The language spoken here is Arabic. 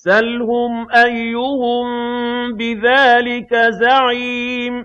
سَلْهُمْ أَيُّهُم بِذَٰلِكَ زَعِيمٌ